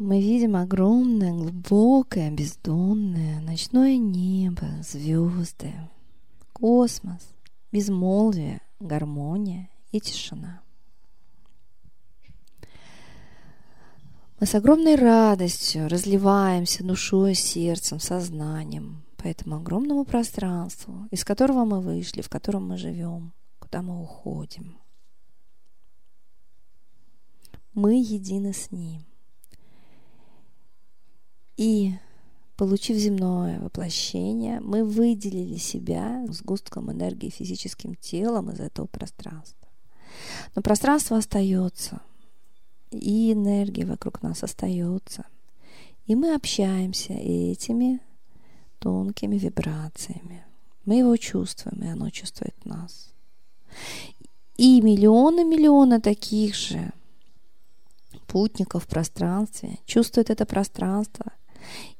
Мы видим огромное, глубокое, бездонное ночное небо, звезды, космос, безмолвие, гармония и тишина. Мы с огромной радостью разливаемся душой, сердцем, сознанием по этому огромному пространству, из которого мы вышли, в котором мы живем, куда мы уходим. Мы едины с Ним. И, получив земное воплощение, мы выделили себя с густком энергии физическим телом из этого пространства. Но пространство остается, и энергия вокруг нас остается. И мы общаемся этими тонкими вибрациями. Мы его чувствуем, и оно чувствует нас. И миллионы-миллионы таких же путников в пространстве чувствуют это пространство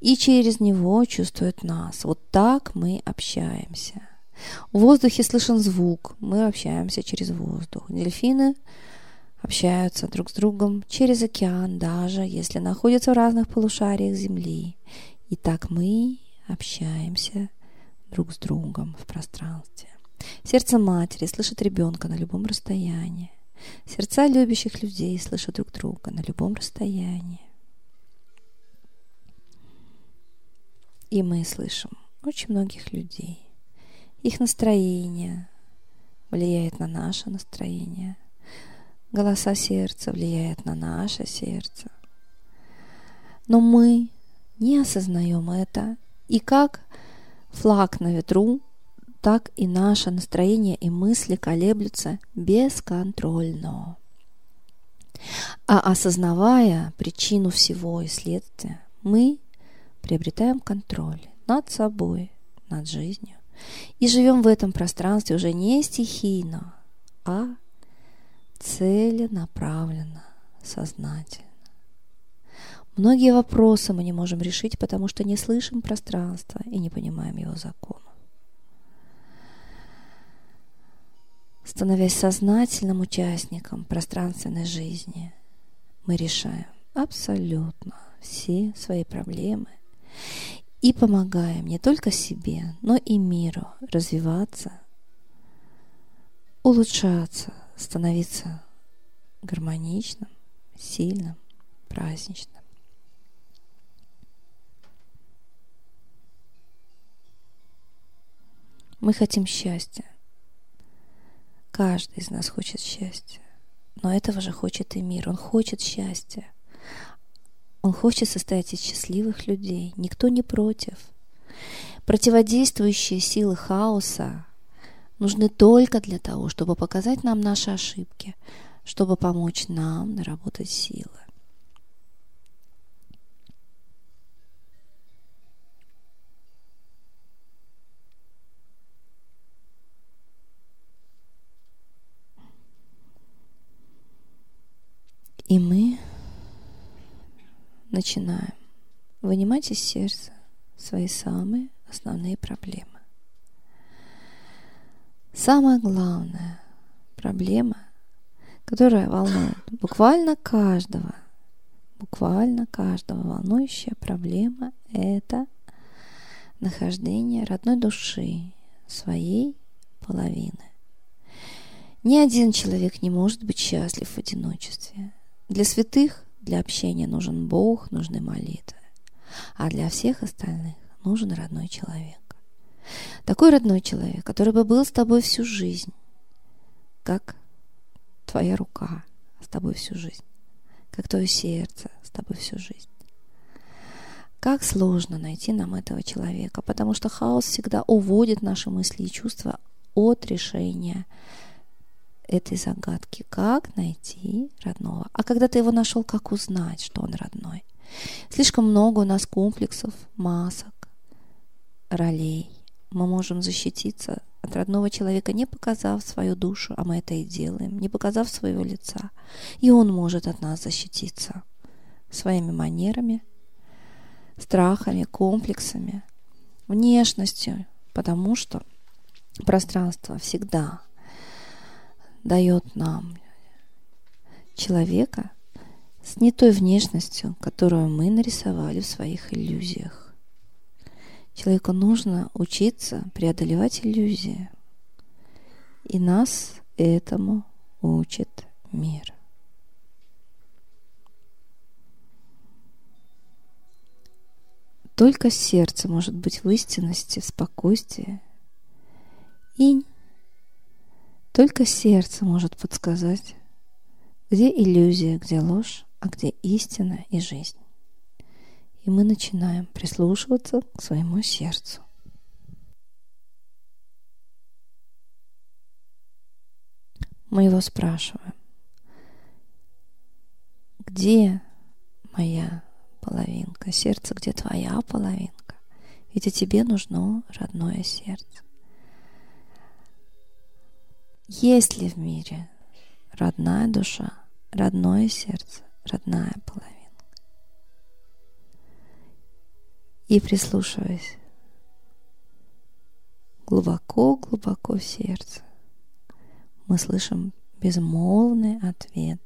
и через него чувствуют нас. Вот так мы общаемся. В воздухе слышен звук, мы общаемся через воздух. Дельфины общаются друг с другом через океан, даже если находятся в разных полушариях Земли. И так мы общаемся друг с другом в пространстве. Сердце матери слышит ребенка на любом расстоянии. Сердца любящих людей слышат друг друга на любом расстоянии. И мы слышим очень многих людей. Их настроение влияет на наше настроение. Голоса сердца влияют на наше сердце. Но мы не осознаем это. И как флаг на ветру, так и наше настроение и мысли колеблются бесконтрольно. А осознавая причину всего и следствия, мы приобретаем контроль над собой, над жизнью. И живем в этом пространстве уже не стихийно, а целенаправленно, сознательно. Многие вопросы мы не можем решить, потому что не слышим пространства и не понимаем его законов. Становясь сознательным участником пространственной жизни, мы решаем абсолютно все свои проблемы и помогаем не только себе, но и миру развиваться, улучшаться, становиться гармоничным, сильным, праздничным. Мы хотим счастья. Каждый из нас хочет счастья. Но этого же хочет и мир. Он хочет счастья. Он хочет состоять из счастливых людей. Никто не против. Противодействующие силы хаоса нужны только для того, чтобы показать нам наши ошибки, чтобы помочь нам наработать силы. И мы начинаем вынимать из сердца свои самые основные проблемы. Самая главная проблема, которая волнует буквально каждого, буквально каждого волнующая проблема – это нахождение родной души, своей половины. Ни один человек не может быть счастлив в одиночестве. Для святых для общения нужен Бог, нужны молитвы. А для всех остальных нужен родной человек. Такой родной человек, который бы был с тобой всю жизнь, как твоя рука с тобой всю жизнь, как твое сердце с тобой всю жизнь. Как сложно найти нам этого человека, потому что хаос всегда уводит наши мысли и чувства от решения этой загадки. Как найти родного? А когда ты его нашел, как узнать, что он родной? Слишком много у нас комплексов, масок, ролей. Мы можем защититься от родного человека, не показав свою душу, а мы это и делаем, не показав своего лица. И он может от нас защититься своими манерами, страхами, комплексами, внешностью, потому что пространство всегда дает нам человека с не той внешностью, которую мы нарисовали в своих иллюзиях. Человеку нужно учиться преодолевать иллюзии. И нас этому учит мир. Только сердце может быть в истинности, в спокойствии. И только сердце может подсказать, где иллюзия, где ложь, а где истина и жизнь. И мы начинаем прислушиваться к своему сердцу. Мы его спрашиваем, где моя половинка, сердце, где твоя половинка? Ведь и тебе нужно родное сердце. Есть ли в мире родная душа, родное сердце, родная половинка? И прислушиваясь глубоко-глубоко в сердце, мы слышим безмолвный ответ.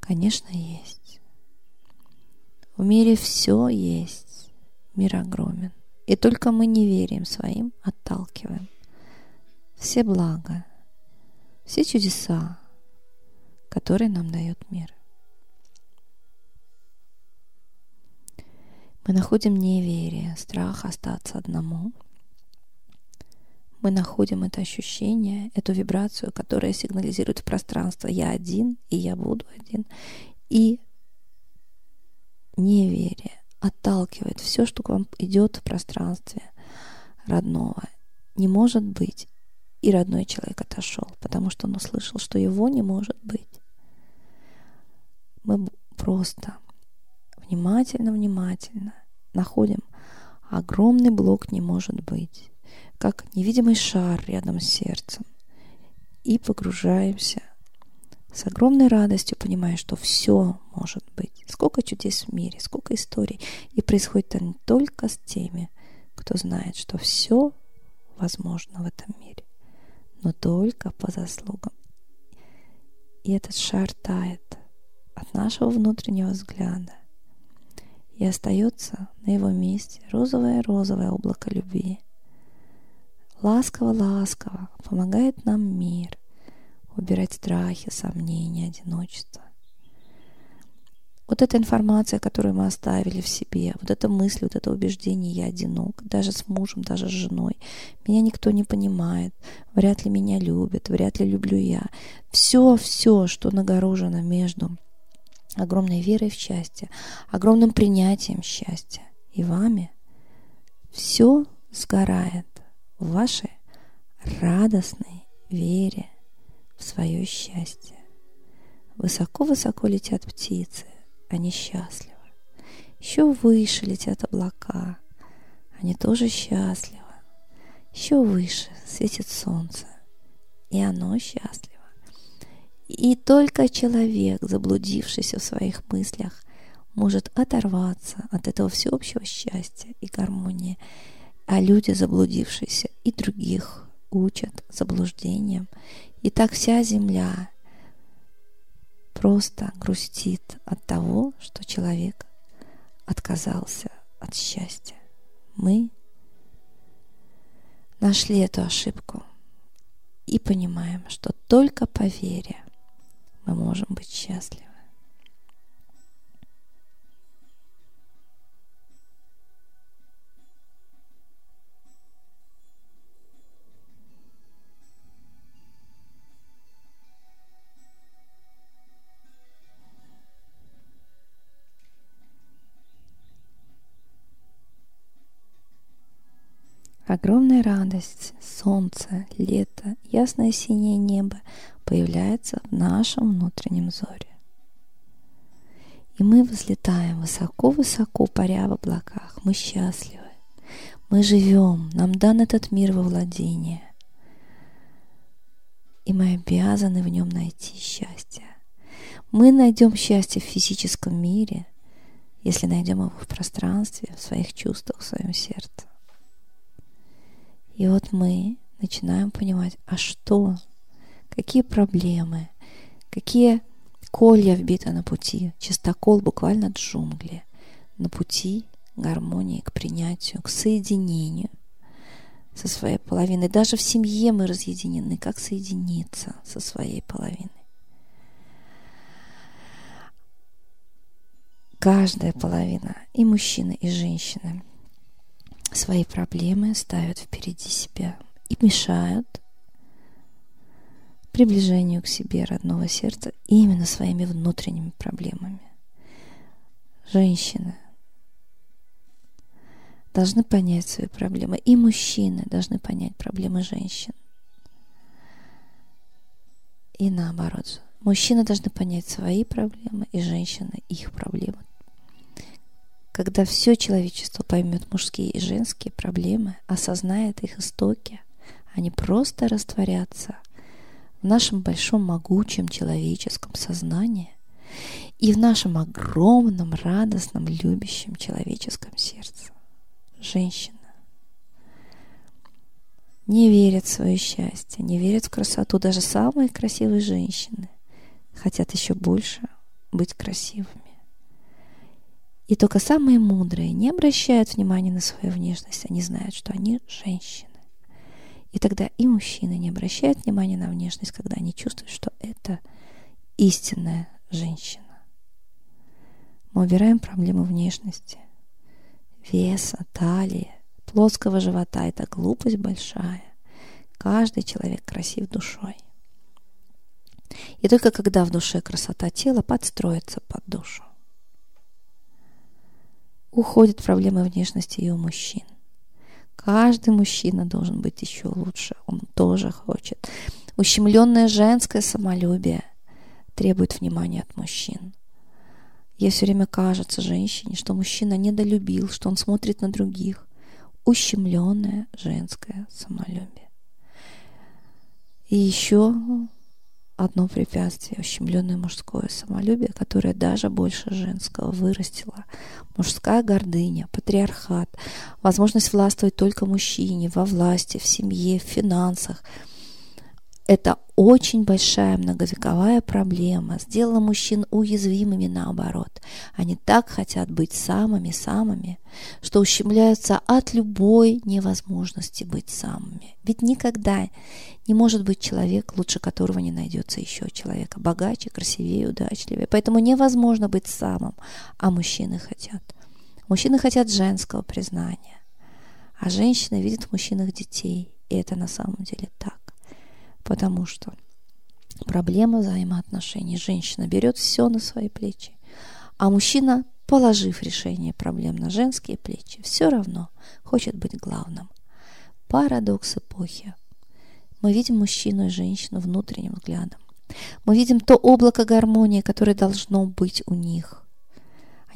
Конечно, есть. В мире все есть. Мир огромен. И только мы не верим своим, отталкиваем. Все блага, все чудеса, которые нам дает мир. Мы находим неверие, страх остаться одному – мы находим это ощущение, эту вибрацию, которая сигнализирует в пространство «я один, и я буду один». И неверие отталкивает все, что к вам идет в пространстве родного. Не может быть. И родной человек отошел, потому что он услышал, что его не может быть. Мы просто внимательно-внимательно находим огромный блок «не может быть» как невидимый шар рядом с сердцем. И погружаемся с огромной радостью, понимая, что все может быть. Сколько чудес в мире, сколько историй. И происходит это не только с теми, кто знает, что все возможно в этом мире, но только по заслугам. И этот шар тает от нашего внутреннего взгляда. И остается на его месте розовое-розовое облако любви, ласково-ласково помогает нам мир убирать страхи, сомнения, одиночество. Вот эта информация, которую мы оставили в себе, вот эта мысль, вот это убеждение «я одинок», даже с мужем, даже с женой, меня никто не понимает, вряд ли меня любят, вряд ли люблю я. Все, все, что нагорожено между огромной верой в счастье, огромным принятием счастья и вами, все сгорает в вашей радостной вере в свое счастье. Высоко-высоко летят птицы, они счастливы. Еще выше летят облака, они тоже счастливы. Еще выше светит солнце, и оно счастливо. И только человек, заблудившийся в своих мыслях, может оторваться от этого всеобщего счастья и гармонии а люди, заблудившиеся, и других учат заблуждением. И так вся земля просто грустит от того, что человек отказался от счастья. Мы нашли эту ошибку и понимаем, что только по вере мы можем быть счастливы. Огромная радость, солнце, лето, ясное синее небо появляется в нашем внутреннем взоре. И мы взлетаем высоко-высоко, паря в облаках. Мы счастливы. Мы живем. Нам дан этот мир во владение. И мы обязаны в нем найти счастье. Мы найдем счастье в физическом мире, если найдем его в пространстве, в своих чувствах, в своем сердце. И вот мы начинаем понимать, а что, какие проблемы, какие колья вбиты на пути. Чистокол буквально джунгли. На пути гармонии к принятию, к соединению со своей половиной. Даже в семье мы разъединены. Как соединиться со своей половиной? Каждая половина, и мужчина, и женщина, свои проблемы ставят впереди себя и мешают приближению к себе родного сердца именно своими внутренними проблемами. Женщины должны понять свои проблемы, и мужчины должны понять проблемы женщин. И наоборот, мужчины должны понять свои проблемы, и женщины их проблемы. Когда все человечество поймет мужские и женские проблемы, осознает их истоки, они просто растворятся в нашем большом могучем человеческом сознании и в нашем огромном, радостном, любящем человеческом сердце. Женщина не верят в свое счастье, не верят в красоту. Даже самые красивые женщины хотят еще больше быть красивыми. И только самые мудрые не обращают внимания на свою внешность. Они знают, что они женщины. И тогда и мужчины не обращают внимания на внешность, когда они чувствуют, что это истинная женщина. Мы убираем проблему внешности, веса, талии, плоского живота. Это глупость большая. Каждый человек красив душой. И только когда в душе красота тела подстроится под душу, уходят проблемы внешности и у мужчин. Каждый мужчина должен быть еще лучше. Он тоже хочет. Ущемленное женское самолюбие требует внимания от мужчин. Ей все время кажется женщине, что мужчина недолюбил, что он смотрит на других. Ущемленное женское самолюбие. И еще одно препятствие, ущемленное мужское самолюбие, которое даже больше женского вырастило. Мужская гордыня, патриархат, возможность властвовать только мужчине во власти, в семье, в финансах – это очень большая многовековая проблема сделала мужчин уязвимыми наоборот. Они так хотят быть самыми-самыми, что ущемляются от любой невозможности быть самыми. Ведь никогда не может быть человек, лучше которого не найдется еще человека, богаче, красивее, удачливее. Поэтому невозможно быть самым, а мужчины хотят. Мужчины хотят женского признания, а женщины видят в мужчинах детей, и это на самом деле так потому что проблема взаимоотношений. Женщина берет все на свои плечи, а мужчина, положив решение проблем на женские плечи, все равно хочет быть главным. Парадокс эпохи. Мы видим мужчину и женщину внутренним взглядом. Мы видим то облако гармонии, которое должно быть у них.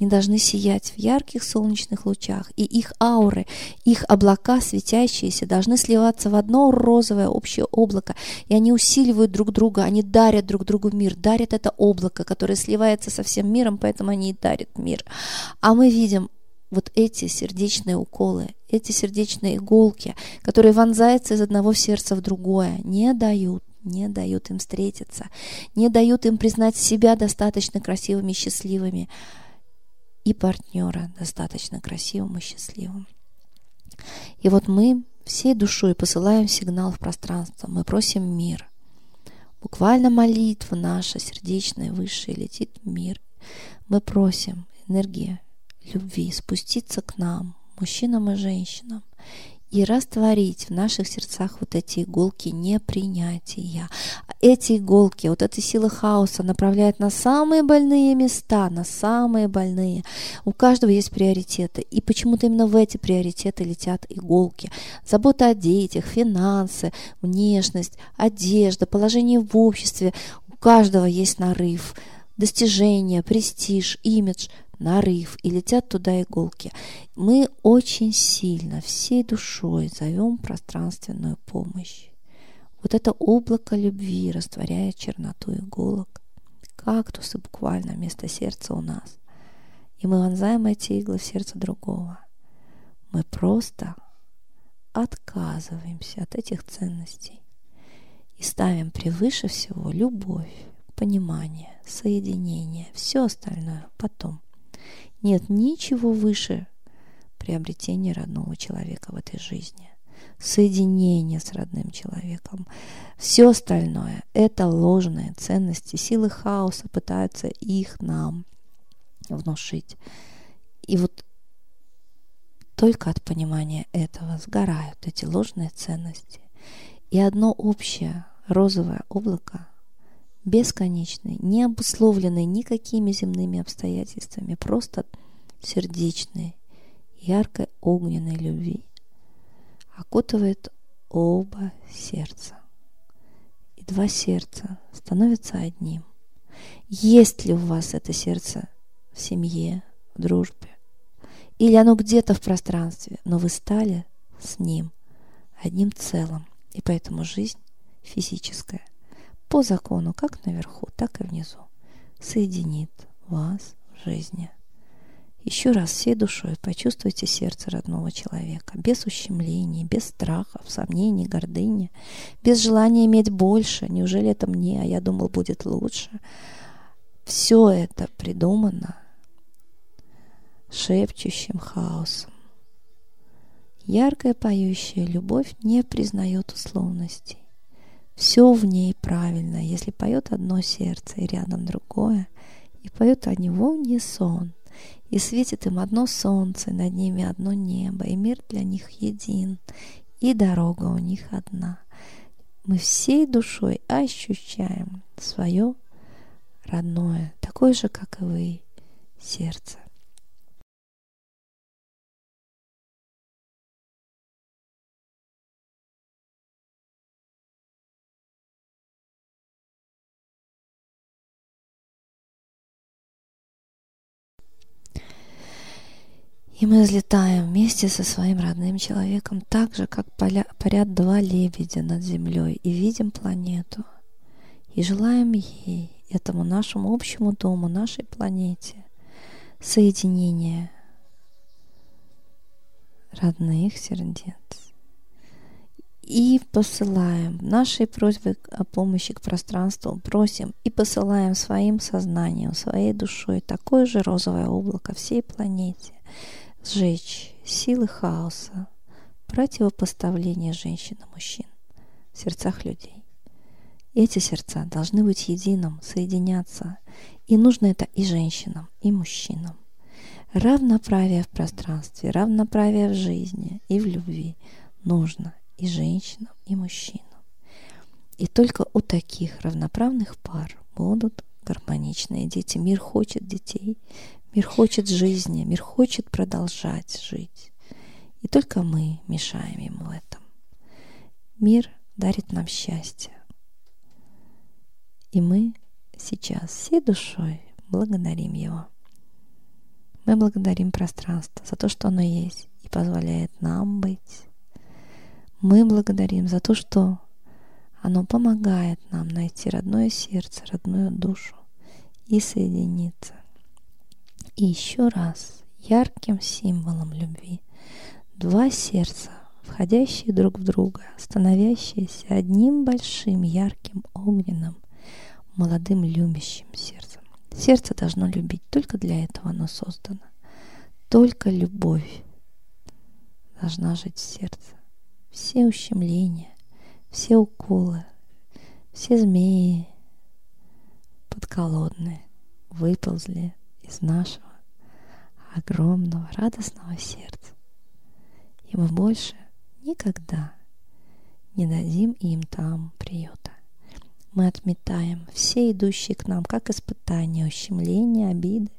Они должны сиять в ярких солнечных лучах, и их ауры, их облака светящиеся должны сливаться в одно розовое общее облако, и они усиливают друг друга, они дарят друг другу мир, дарят это облако, которое сливается со всем миром, поэтому они и дарят мир. А мы видим вот эти сердечные уколы, эти сердечные иголки, которые вонзаются из одного сердца в другое, не дают не дают им встретиться, не дают им признать себя достаточно красивыми и счастливыми и партнера достаточно красивым и счастливым. И вот мы всей душой посылаем сигнал в пространство, мы просим мир. Буквально молитва наша сердечная, высшая, летит в мир. Мы просим энергии любви спуститься к нам, мужчинам и женщинам, и растворить в наших сердцах вот эти иголки непринятия. Эти иголки, вот эта сила хаоса направляет на самые больные места, на самые больные. У каждого есть приоритеты, и почему-то именно в эти приоритеты летят иголки. Забота о детях, финансы, внешность, одежда, положение в обществе. У каждого есть нарыв, достижения, престиж, имидж – нарыв, и летят туда иголки. Мы очень сильно, всей душой зовем пространственную помощь. Вот это облако любви растворяет черноту иголок. Кактусы буквально вместо сердца у нас. И мы вонзаем эти иглы в сердце другого. Мы просто отказываемся от этих ценностей и ставим превыше всего любовь, понимание, соединение, все остальное потом. Нет ничего выше приобретения родного человека в этой жизни. Соединение с родным человеком. Все остальное – это ложные ценности. Силы хаоса пытаются их нам внушить. И вот только от понимания этого сгорают эти ложные ценности. И одно общее розовое облако, бесконечное, не обусловленное никакими земными обстоятельствами, просто сердечной, яркой огненной любви, окутывает оба сердца. И два сердца становятся одним. Есть ли у вас это сердце в семье, в дружбе, или оно где-то в пространстве, но вы стали с ним одним целым. И поэтому жизнь физическая по закону как наверху, так и внизу соединит вас в жизни. Еще раз всей душой почувствуйте сердце родного человека, без ущемлений, без страхов, сомнений, гордыни, без желания иметь больше. Неужели это мне, а я думал, будет лучше? Все это придумано шепчущим хаосом. Яркая поющая любовь не признает условностей. Все в ней правильно, если поет одно сердце и рядом другое, и поют они в унисон, и светит им одно солнце, над ними одно небо, и мир для них един, и дорога у них одна. Мы всей душой ощущаем свое родное, такое же, как и вы, сердце. И мы взлетаем вместе со своим родным человеком, так же, как парят два лебедя над землей, и видим планету. И желаем ей, этому нашему общему дому, нашей планете, соединения родных сердец. И посылаем нашей просьбы о помощи к пространству, просим и посылаем своим сознанием, своей душой такое же розовое облако всей планете, сжечь силы хаоса, противопоставления женщин и мужчин в сердцах людей. Эти сердца должны быть единым, соединяться, и нужно это и женщинам, и мужчинам. Равноправие в пространстве, равноправие в жизни и в любви нужно и женщинам, и мужчинам. И только у таких равноправных пар будут гармоничные дети. Мир хочет детей, Мир хочет жизни, мир хочет продолжать жить. И только мы мешаем ему в этом. Мир дарит нам счастье. И мы сейчас всей душой благодарим его. Мы благодарим пространство за то, что оно есть и позволяет нам быть. Мы благодарим за то, что оно помогает нам найти родное сердце, родную душу и соединиться. И еще раз ярким символом любви два сердца, входящие друг в друга, становящиеся одним большим ярким огненным молодым любящим сердцем. Сердце должно любить, только для этого оно создано. Только любовь должна жить в сердце. Все ущемления, все уколы, все змеи подколодные выползли из нашего огромного радостного сердца. И мы больше никогда не дадим им там приюта. Мы отметаем все идущие к нам, как испытания, ущемления, обиды,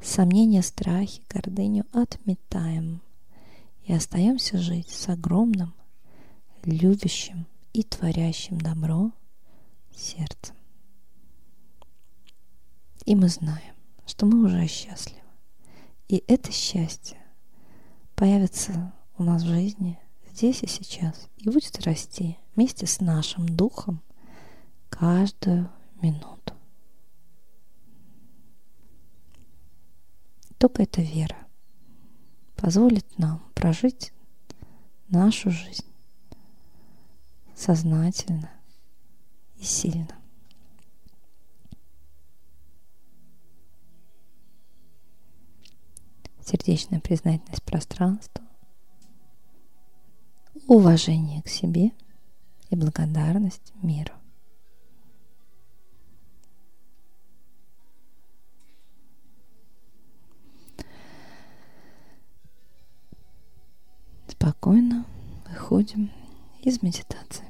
сомнения, страхи, гордыню, отметаем и остаемся жить с огромным, любящим и творящим добро сердцем. И мы знаем, что мы уже счастливы. И это счастье появится у нас в жизни здесь и сейчас и будет расти вместе с нашим духом каждую минуту. Только эта вера позволит нам прожить нашу жизнь сознательно и сильно. Сердечная признательность пространству, уважение к себе и благодарность миру. Спокойно выходим из медитации.